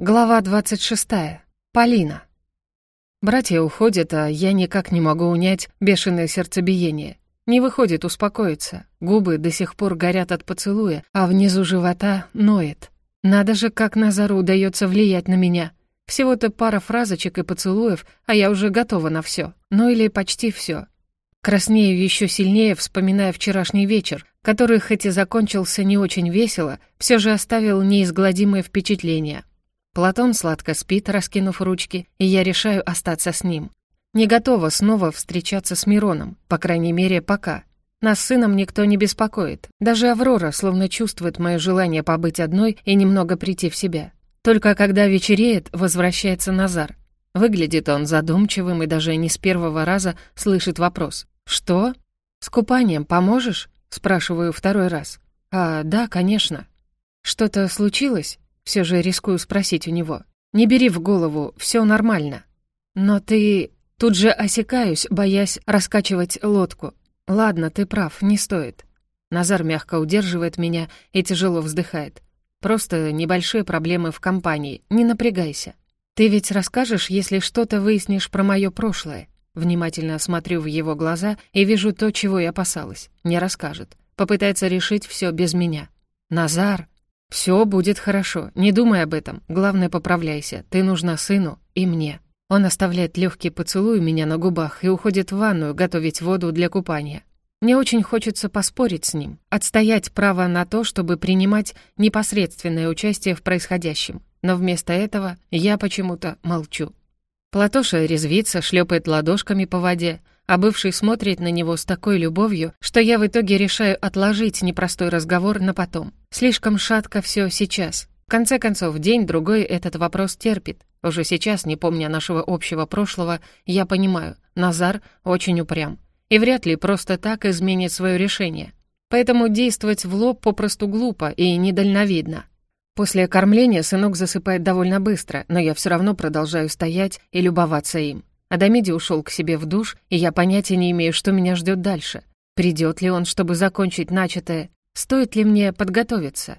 Глава 26. Полина. Братья уходят, а я никак не могу унять бешеное сердцебиение. Не выходит успокоиться. Губы до сих пор горят от поцелуя, а внизу живота ноет. Надо же, как Назару удается влиять на меня. Всего-то пара фразочек и поцелуев, а я уже готова на все. Ну или почти все. Краснею еще сильнее, вспоминая вчерашний вечер, который хоть и закончился не очень весело, все же оставил неизгладимое впечатление — Платон сладко спит, раскинув ручки, и я решаю остаться с ним. Не готова снова встречаться с Мироном, по крайней мере, пока. Нас с сыном никто не беспокоит. Даже Аврора словно чувствует мое желание побыть одной и немного прийти в себя. Только когда вечереет, возвращается Назар. Выглядит он задумчивым и даже не с первого раза слышит вопрос. «Что? С купанием поможешь?» Спрашиваю второй раз. «А, да, конечно». «Что-то случилось?» Все же рискую спросить у него. «Не бери в голову, все нормально». «Но ты...» Тут же осекаюсь, боясь раскачивать лодку. «Ладно, ты прав, не стоит». Назар мягко удерживает меня и тяжело вздыхает. «Просто небольшие проблемы в компании, не напрягайся. Ты ведь расскажешь, если что-то выяснишь про мое прошлое?» Внимательно смотрю в его глаза и вижу то, чего я опасалась. Не расскажет. Попытается решить все без меня. «Назар!» «Все будет хорошо, не думай об этом. Главное, поправляйся. Ты нужна сыну и мне». Он оставляет легкий поцелуй у меня на губах и уходит в ванную готовить воду для купания. Мне очень хочется поспорить с ним, отстоять право на то, чтобы принимать непосредственное участие в происходящем. Но вместо этого я почему-то молчу. Платоша резвится, шлепает ладошками по воде, а бывший смотрит на него с такой любовью, что я в итоге решаю отложить непростой разговор на потом. Слишком шатко все сейчас. В конце концов, день-другой этот вопрос терпит. Уже сейчас, не помня нашего общего прошлого, я понимаю, Назар очень упрям. И вряд ли просто так изменит свое решение. Поэтому действовать в лоб попросту глупо и недальновидно. После кормления сынок засыпает довольно быстро, но я все равно продолжаю стоять и любоваться им. Адамиди ушел к себе в душ, и я понятия не имею, что меня ждет дальше. Придет ли он, чтобы закончить начатое? Стоит ли мне подготовиться?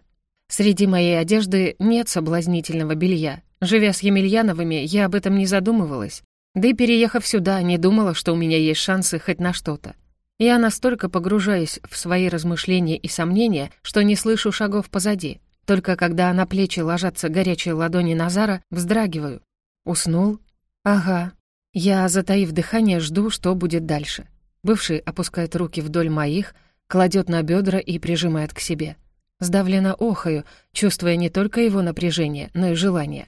Среди моей одежды нет соблазнительного белья. Живя с Емельяновыми, я об этом не задумывалась. Да и переехав сюда, не думала, что у меня есть шансы хоть на что-то. Я настолько погружаюсь в свои размышления и сомнения, что не слышу шагов позади. Только когда на плечи ложатся горячие ладони Назара, вздрагиваю. Уснул? Ага, я, затаив дыхание, жду, что будет дальше. Бывший опускает руки вдоль моих, кладет на бедра и прижимает к себе. Сдавленно охаю, чувствуя не только его напряжение, но и желание.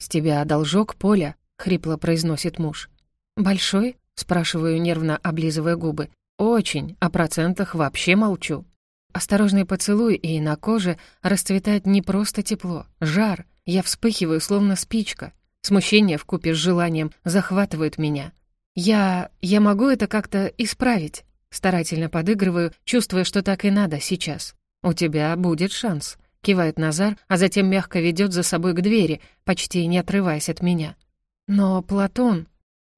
«С тебя должок, Поля», — хрипло произносит муж. «Большой?» — спрашиваю, нервно облизывая губы. «Очень, о процентах вообще молчу». Осторожный поцелуй, и на коже расцветает не просто тепло, жар. Я вспыхиваю, словно спичка. Смущение вкупе с желанием захватывает меня. Я... я могу это как-то исправить. Старательно подыгрываю, чувствуя, что так и надо сейчас. «У тебя будет шанс», — кивает Назар, а затем мягко ведет за собой к двери, почти не отрываясь от меня. «Но, Платон...»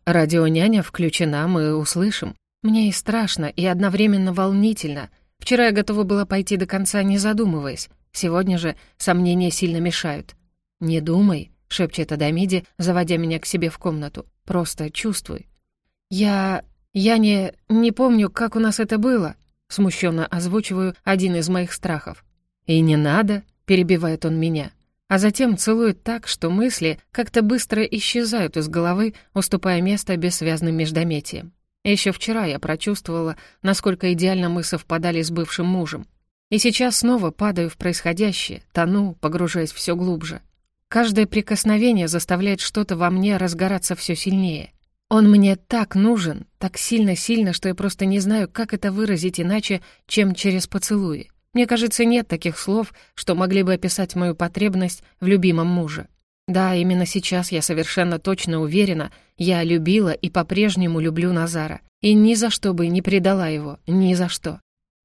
«Радионяня включена, мы услышим. Мне и страшно, и одновременно волнительно. Вчера я готова была пойти до конца, не задумываясь. Сегодня же сомнения сильно мешают. Не думай, — шепчет Адамиди, заводя меня к себе в комнату. «Просто чувствуй». «Я... я не... не помню, как у нас это было», — смущенно озвучиваю один из моих страхов. «И не надо», — перебивает он меня, а затем целует так, что мысли как-то быстро исчезают из головы, уступая место бессвязным междометиям. Еще вчера я прочувствовала, насколько идеально мы совпадали с бывшим мужем. И сейчас снова падаю в происходящее, тону, погружаясь все глубже. Каждое прикосновение заставляет что-то во мне разгораться все сильнее. Он мне так нужен, так сильно-сильно, что я просто не знаю, как это выразить иначе, чем через поцелуи. Мне кажется, нет таких слов, что могли бы описать мою потребность в любимом муже. Да, именно сейчас я совершенно точно уверена, я любила и по-прежнему люблю Назара. И ни за что бы не предала его, ни за что.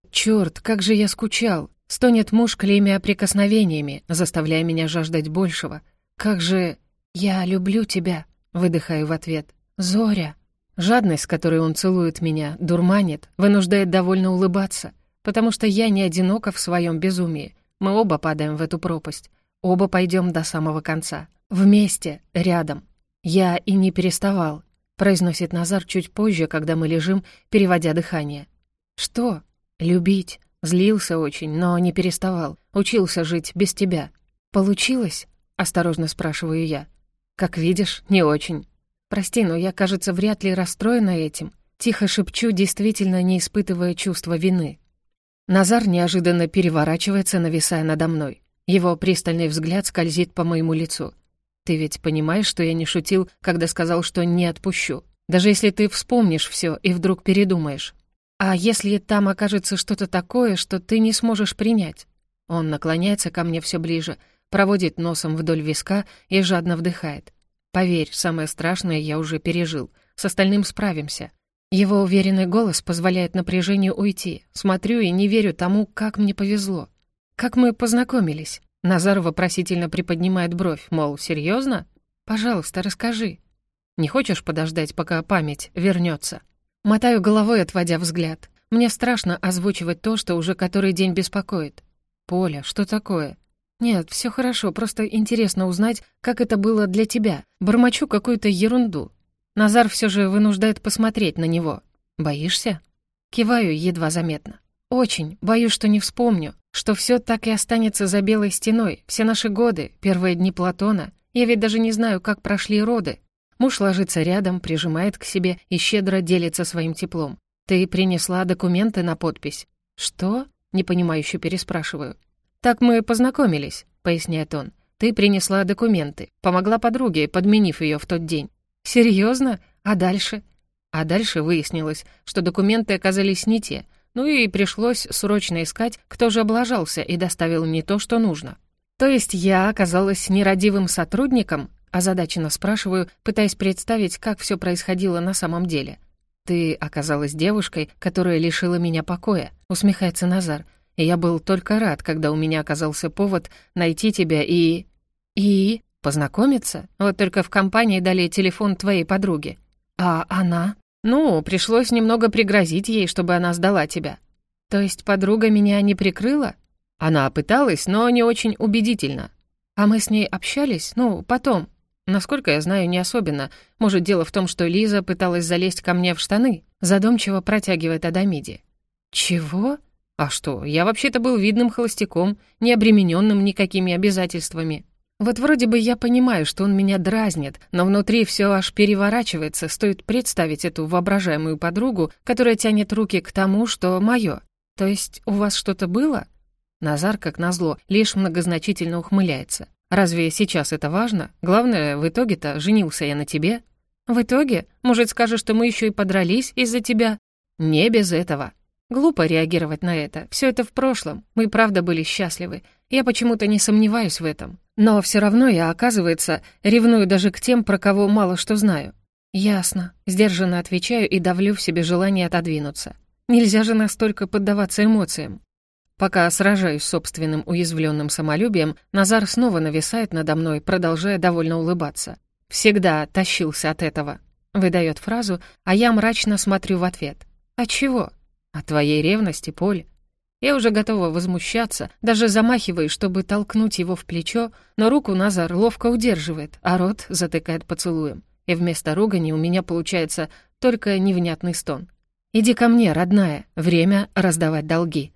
Чёрт, как же я скучал. Стонет муж, клеймя прикосновениями, заставляя меня жаждать большего. «Как же... я люблю тебя!» — выдыхаю в ответ. «Зоря!» Жадность, которой он целует меня, дурманит, вынуждает довольно улыбаться, потому что я не одинока в своем безумии. Мы оба падаем в эту пропасть. Оба пойдем до самого конца. вместе, рядом. Я и не переставал, произносит Назар чуть позже, когда мы лежим, переводя дыхание. Что? Любить. Злился очень, но не переставал. Учился жить без тебя. Получилось? Осторожно спрашиваю я. Как видишь, не очень. Прости, но я, кажется, вряд ли расстроена этим. Тихо шепчу, действительно не испытывая чувства вины. Назар неожиданно переворачивается, нависая надо мной. Его пристальный взгляд скользит по моему лицу. «Ты ведь понимаешь, что я не шутил, когда сказал, что не отпущу? Даже если ты вспомнишь все и вдруг передумаешь. А если там окажется что-то такое, что ты не сможешь принять?» Он наклоняется ко мне все ближе, проводит носом вдоль виска и жадно вдыхает. «Поверь, самое страшное я уже пережил. С остальным справимся. Его уверенный голос позволяет напряжению уйти. Смотрю и не верю тому, как мне повезло. Как мы познакомились? Назар вопросительно приподнимает бровь, мол, серьезно? Пожалуйста, расскажи. Не хочешь подождать, пока память вернется? Мотаю головой, отводя взгляд. Мне страшно озвучивать то, что уже который день беспокоит. «Поля, что такое?» «Нет, все хорошо, просто интересно узнать, как это было для тебя. Бормочу какую-то ерунду. Назар все же вынуждает посмотреть на него. «Боишься?» Киваю едва заметно. «Очень. Боюсь, что не вспомню. Что все так и останется за белой стеной. Все наши годы, первые дни Платона. Я ведь даже не знаю, как прошли роды». Муж ложится рядом, прижимает к себе и щедро делится своим теплом. «Ты принесла документы на подпись?» «Что?» — непонимающе переспрашиваю. «Так мы познакомились», — поясняет он. «Ты принесла документы, помогла подруге, подменив ее в тот день. Серьезно? А дальше? А дальше выяснилось, что документы оказались не те, ну и пришлось срочно искать, кто же облажался и доставил не то, что нужно. То есть я оказалась нерадивым сотрудником? Озадаченно спрашиваю, пытаясь представить, как все происходило на самом деле. «Ты оказалась девушкой, которая лишила меня покоя», — усмехается Назар. «И я был только рад, когда у меня оказался повод найти тебя и...» «И...» Познакомиться? Вот только в компании дали телефон твоей подруги. А она? Ну, пришлось немного пригрозить ей, чтобы она сдала тебя. То есть подруга меня не прикрыла? Она пыталась, но не очень убедительно. А мы с ней общались, ну, потом. Насколько я знаю, не особенно. Может, дело в том, что Лиза пыталась залезть ко мне в штаны, задумчиво протягивает Адамиди. Чего? А что, я вообще-то был видным холостяком, не обремененным никакими обязательствами. Вот вроде бы я понимаю, что он меня дразнит, но внутри все аж переворачивается, стоит представить эту воображаемую подругу, которая тянет руки к тому, что мое. То есть у вас что-то было? Назар, как назло, лишь многозначительно ухмыляется. Разве сейчас это важно? Главное, в итоге-то женился я на тебе. В итоге? Может, скажешь, что мы еще и подрались из-за тебя? Не без этого. Глупо реагировать на это. Все это в прошлом. Мы правда были счастливы. Я почему-то не сомневаюсь в этом. Но все равно я, оказывается, ревную даже к тем, про кого мало что знаю. Ясно. Сдержанно отвечаю и давлю в себе желание отодвинуться. Нельзя же настолько поддаваться эмоциям. Пока сражаюсь с собственным уязвленным самолюбием, Назар снова нависает надо мной, продолжая довольно улыбаться. «Всегда тащился от этого», — выдает фразу, а я мрачно смотрю в ответ. «А чего?» «От твоей ревности, Поль. Я уже готова возмущаться, даже замахиваюсь, чтобы толкнуть его в плечо, но руку Назар ловко удерживает, а рот затыкает поцелуем. И вместо ругани у меня получается только невнятный стон. «Иди ко мне, родная, время раздавать долги».